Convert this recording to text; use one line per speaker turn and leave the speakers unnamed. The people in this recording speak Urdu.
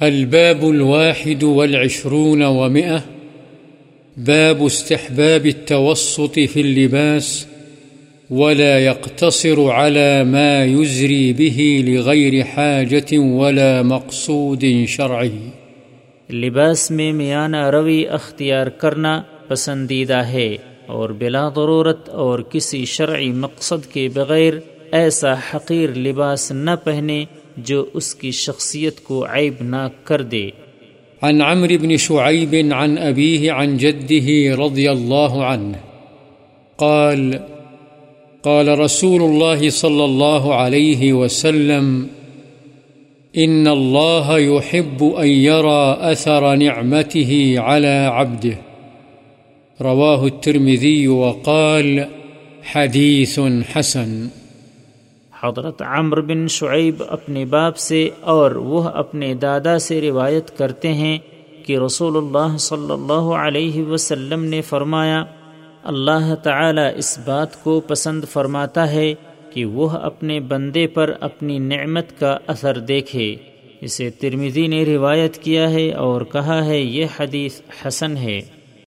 الباب الواحد والعشرون ومئة. باب استحباب التوسط في اللباس ولا يقتصر على ما يزري به لغير حاجة ولا مقصود شرعي.
لباس میں میانہ روی اختیار کرنا پسندیدہ ہے اور بلا ضرورت اور کسی شرعی مقصد کے بغیر ایسا حقیر لباس نہ پہنے جو اس کی شخصیت کو عیب نہ کر دے۔
عن عمرو بن شعيب عن أبيه عن جده رضي الله عنه قال قال رسول الله صلى الله عليه وسلم إن الله يحب أن يرى أثر نعمته على عبده رواه الترمذي وقال حديث حسن
حضرت عمر بن شعیب اپنے باپ سے اور وہ اپنے دادا سے روایت کرتے ہیں کہ رسول اللہ صلی اللہ علیہ وسلم نے فرمایا، اللہ تعالی اس بات کو پسند فرماتا ہے کہ وہ اپنے بندے پر اپنی نعمت کا اثر دیکھے۔ اسے ترمیزی نے روایت کیا ہے اور کہا ہے، یہ حدیث حسن ہے۔